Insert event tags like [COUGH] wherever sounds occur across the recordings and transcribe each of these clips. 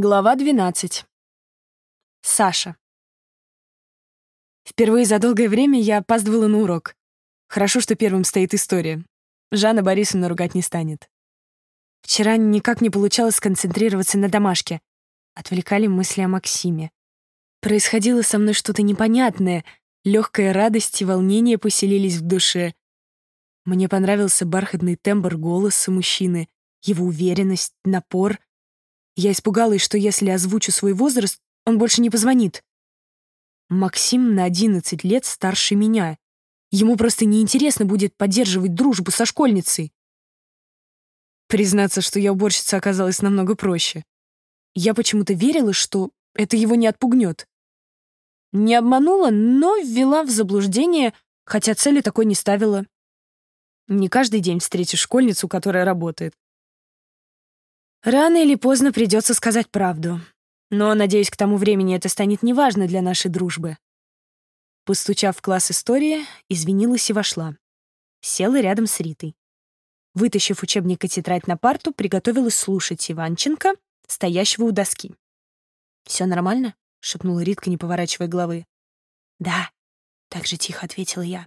Глава 12. Саша. Впервые за долгое время я опаздывала на урок. Хорошо, что первым стоит история. Жанна Борисовна ругать не станет. Вчера никак не получалось сконцентрироваться на домашке. Отвлекали мысли о Максиме. Происходило со мной что-то непонятное. Легкая радость и волнение поселились в душе. Мне понравился бархатный тембр голоса мужчины, его уверенность, напор — я испугалась, что если озвучу свой возраст, он больше не позвонит. Максим на 11 лет старше меня. Ему просто неинтересно будет поддерживать дружбу со школьницей. Признаться, что я уборщица оказалось намного проще. Я почему-то верила, что это его не отпугнет. Не обманула, но ввела в заблуждение, хотя цели такой не ставила. Не каждый день встретишь школьницу, которая работает. Рано или поздно придется сказать правду. Но, надеюсь, к тому времени это станет неважно для нашей дружбы. Постучав в класс истории, извинилась и вошла. Села рядом с Ритой. Вытащив учебник и тетрадь на парту, приготовилась слушать Иванченко, стоящего у доски. «Все нормально?» — шепнула Ритка, не поворачивая головы. «Да», — так же тихо ответила я.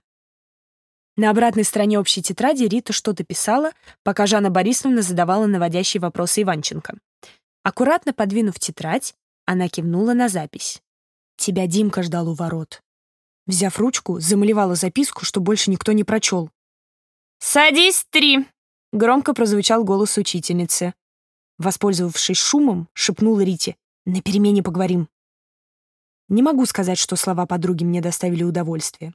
На обратной стороне общей тетради Рита что-то писала, пока Жанна Борисовна задавала наводящие вопросы Иванченко. Аккуратно подвинув тетрадь, она кивнула на запись. «Тебя Димка ждал у ворот». Взяв ручку, замалевала записку, что больше никто не прочел. «Садись, три!» — громко прозвучал голос учительницы. Воспользовавшись шумом, шепнула Рите. «На перемене поговорим». Не могу сказать, что слова подруги мне доставили удовольствие.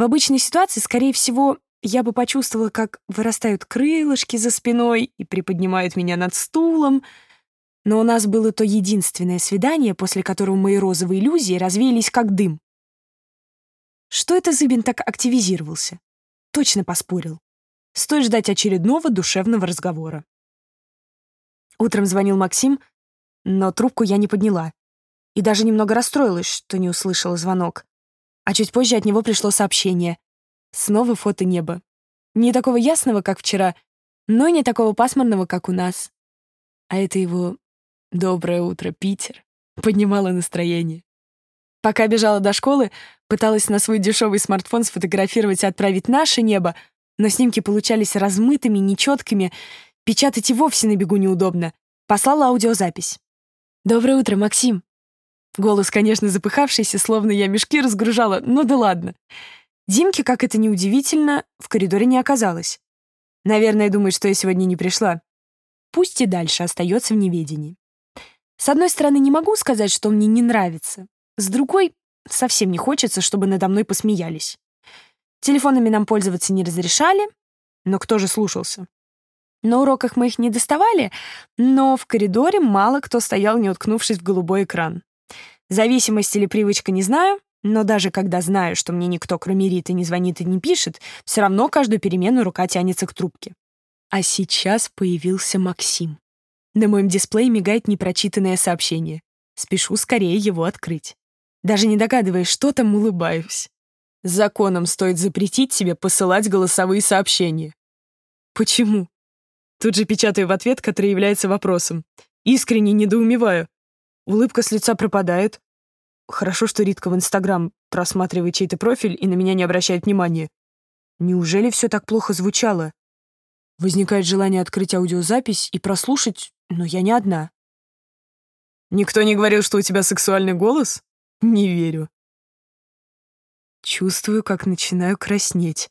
В обычной ситуации, скорее всего, я бы почувствовала, как вырастают крылышки за спиной и приподнимают меня над стулом. Но у нас было то единственное свидание, после которого мои розовые иллюзии развеялись как дым. Что это Зыбин так активизировался? Точно поспорил. Стоит ждать очередного душевного разговора. Утром звонил Максим, но трубку я не подняла. И даже немного расстроилась, что не услышала звонок. А чуть позже от него пришло сообщение. Снова фото неба. Не такого ясного, как вчера, но и не такого пасмурного, как у нас. А это его «Доброе утро, Питер» поднимало настроение. Пока бежала до школы, пыталась на свой дешевый смартфон сфотографировать и отправить наше небо, но снимки получались размытыми, нечеткими, печатать и вовсе на бегу неудобно. Послала аудиозапись. «Доброе утро, Максим!» Голос, конечно, запыхавшийся, словно я мешки разгружала, но да ладно. Димки, как это ни удивительно, в коридоре не оказалось. Наверное, думает, что я сегодня не пришла. Пусть и дальше остается в неведении. С одной стороны, не могу сказать, что мне не нравится. С другой, совсем не хочется, чтобы надо мной посмеялись. Телефонами нам пользоваться не разрешали, но кто же слушался? На уроках мы их не доставали, но в коридоре мало кто стоял, не уткнувшись в голубой экран. Зависимость или привычка не знаю, но даже когда знаю, что мне никто, кроме Риты, не звонит и не пишет, все равно каждую перемену рука тянется к трубке. А сейчас появился Максим. На моем дисплее мигает непрочитанное сообщение. Спешу скорее его открыть. Даже не догадываясь, что там, улыбаюсь. Законом стоит запретить себе посылать голосовые сообщения. Почему? Тут же печатаю в ответ, который является вопросом. Искренне недоумеваю. Улыбка с лица пропадает. Хорошо, что Ритка в Инстаграм просматривает чей-то профиль и на меня не обращает внимания. Неужели все так плохо звучало? Возникает желание открыть аудиозапись и прослушать, но я не одна. Никто не говорил, что у тебя сексуальный голос? Не верю. Чувствую, как начинаю краснеть.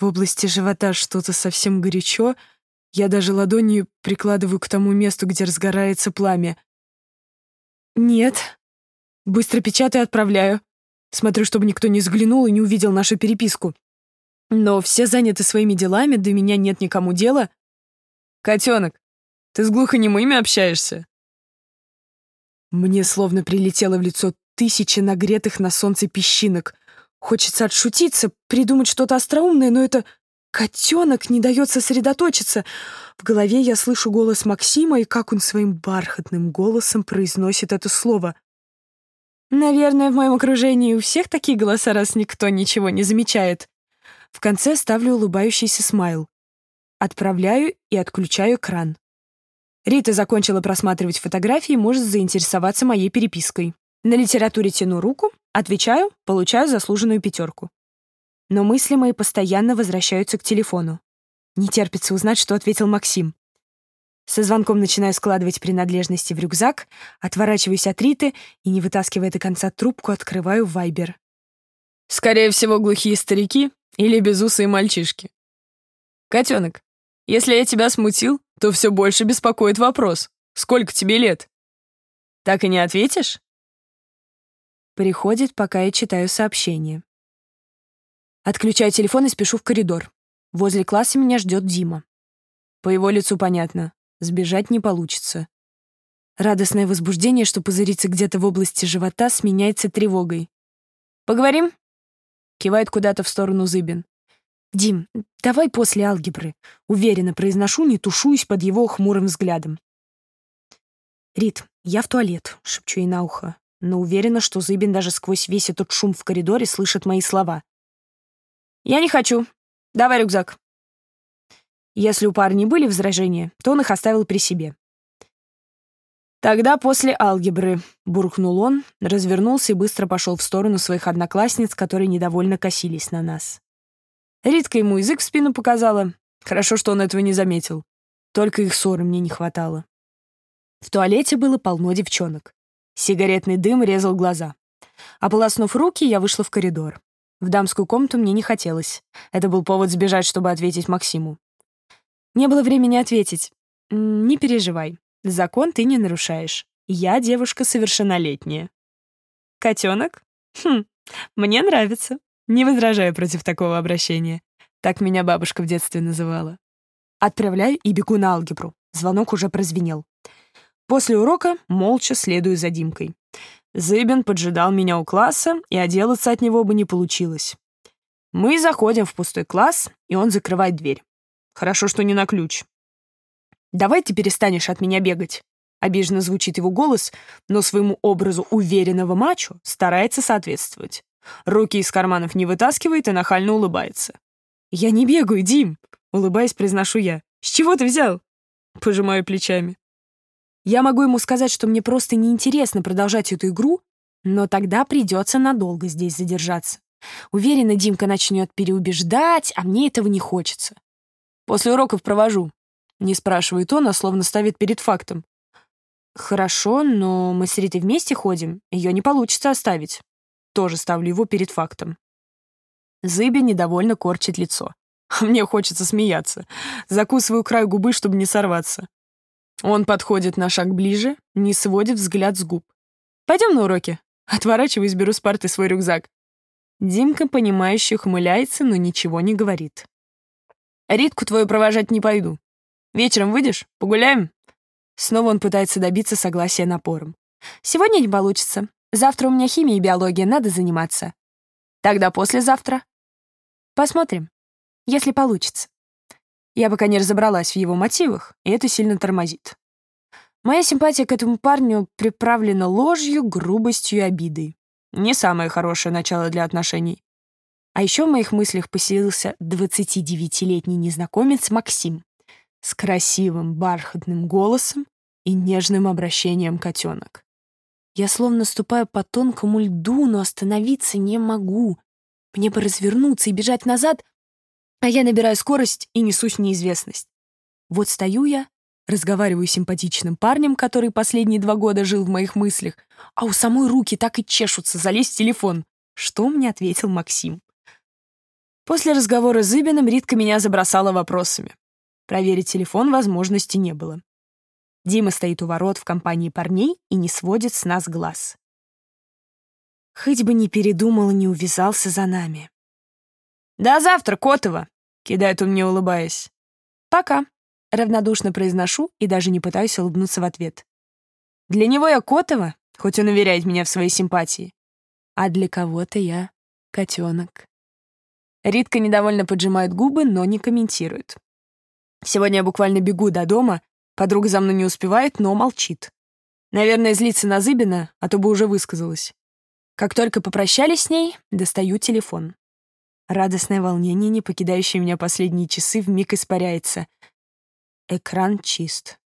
В области живота что-то совсем горячо. Я даже ладонью прикладываю к тому месту, где разгорается пламя. «Нет». Быстро печатаю и отправляю. Смотрю, чтобы никто не взглянул и не увидел нашу переписку. Но все заняты своими делами, до меня нет никому дела. «Котенок, ты с глухонемыми общаешься?» Мне словно прилетело в лицо тысячи нагретых на солнце песчинок. Хочется отшутиться, придумать что-то остроумное, но это Котенок не дает сосредоточиться. В голове я слышу голос Максима и как он своим бархатным голосом произносит это слово. Наверное, в моем окружении у всех такие голоса, раз никто ничего не замечает. В конце ставлю улыбающийся смайл. Отправляю и отключаю кран. Рита закончила просматривать фотографии, может заинтересоваться моей перепиской. На литературе тяну руку, отвечаю, получаю заслуженную пятерку. Но мысли мои постоянно возвращаются к телефону. Не терпится узнать, что ответил Максим. Со звонком начинаю складывать принадлежности в рюкзак, отворачиваюсь от Риты и, не вытаскивая до конца трубку, открываю Вайбер. Скорее всего, глухие старики или безусые мальчишки. Котенок, если я тебя смутил, то все больше беспокоит вопрос. Сколько тебе лет? Так и не ответишь? Приходит, пока я читаю сообщение. Отключаю телефон и спешу в коридор. Возле класса меня ждет Дима. По его лицу понятно. Сбежать не получится. Радостное возбуждение, что пузырится где-то в области живота, сменяется тревогой. «Поговорим?» Кивает куда-то в сторону Зыбин. «Дим, давай после алгебры», — уверенно произношу, не тушуюсь под его хмурым взглядом. «Рит, я в туалет», — шепчу ей на ухо, но уверена, что Зыбин даже сквозь весь этот шум в коридоре слышит мои слова. «Я не хочу. Давай рюкзак». Если у парня были возражения, то он их оставил при себе. «Тогда после алгебры», — буркнул он, развернулся и быстро пошел в сторону своих одноклассниц, которые недовольно косились на нас. Ритка ему язык в спину показала. Хорошо, что он этого не заметил. Только их ссоры мне не хватало. В туалете было полно девчонок. Сигаретный дым резал глаза. Ополоснув руки, я вышла в коридор. В дамскую комнату мне не хотелось. Это был повод сбежать, чтобы ответить Максиму. Не было времени ответить. «Не переживай. Закон ты не нарушаешь. Я девушка совершеннолетняя». «Котенок? Хм, мне нравится. Не возражаю против такого обращения. Так меня бабушка в детстве называла. Отправляю и бегу на алгебру. Звонок уже прозвенел. После урока молча следую за Димкой. Зыбин поджидал меня у класса, и отделаться от него бы не получилось. Мы заходим в пустой класс, и он закрывает дверь. Хорошо, что не на ключ. «Давай ты перестанешь от меня бегать», — обиженно звучит его голос, но своему образу уверенного мачо старается соответствовать. Руки из карманов не вытаскивает и нахально улыбается. «Я не бегаю, Дим!» — улыбаясь, произношу я. «С чего ты взял?» Пожимаю плечами. Я могу ему сказать, что мне просто неинтересно продолжать эту игру, но тогда придется надолго здесь задержаться. Уверена, Димка начнет переубеждать, а мне этого не хочется. После уроков провожу. Не спрашивает он, а словно ставит перед фактом. Хорошо, но мы с Ритой вместе ходим, ее не получится оставить. Тоже ставлю его перед фактом. Зыби недовольно корчит лицо. [LAUGHS] Мне хочется смеяться. Закусываю край губы, чтобы не сорваться. Он подходит на шаг ближе, не сводит взгляд с губ. «Пойдем на уроки». Отворачиваюсь, беру с парты свой рюкзак. Димка, понимающе ухмыляется, но ничего не говорит. «Ритку твою провожать не пойду. Вечером выйдешь? Погуляем?» Снова он пытается добиться согласия напором. «Сегодня не получится. Завтра у меня химия и биология, надо заниматься. Тогда послезавтра. Посмотрим, если получится. Я пока не разобралась в его мотивах, и это сильно тормозит. Моя симпатия к этому парню приправлена ложью, грубостью и обидой. Не самое хорошее начало для отношений. А еще в моих мыслях поселился 29-летний незнакомец Максим с красивым бархатным голосом и нежным обращением котенок. Я словно ступаю по тонкому льду, но остановиться не могу. Мне бы развернуться и бежать назад, а я набираю скорость и несусь в неизвестность. Вот стою я, разговариваю с симпатичным парнем, который последние два года жил в моих мыслях, а у самой руки так и чешутся залезть в телефон. Что мне ответил Максим? После разговора с Зыбиным Ритка меня забросала вопросами. Проверить телефон возможности не было. Дима стоит у ворот в компании парней и не сводит с нас глаз. Хоть бы не передумал и не увязался за нами. «До завтра, Котова!» — кидает он мне, улыбаясь. «Пока», — равнодушно произношу и даже не пытаюсь улыбнуться в ответ. Для него я Котова, хоть он уверяет меня в своей симпатии. А для кого-то я котенок. Ритка недовольно поджимает губы, но не комментирует. Сегодня я буквально бегу до дома, Подруга за мной не успевает, но молчит. Наверное, злится на Зыбина, а то бы уже высказалась. Как только попрощались с ней, достаю телефон. Радостное волнение, не покидающее меня последние часы, вмиг испаряется. Экран чист.